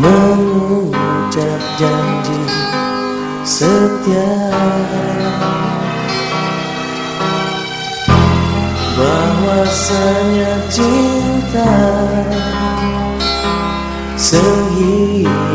mengucap janji setia. Bahwasanya cinta sehidup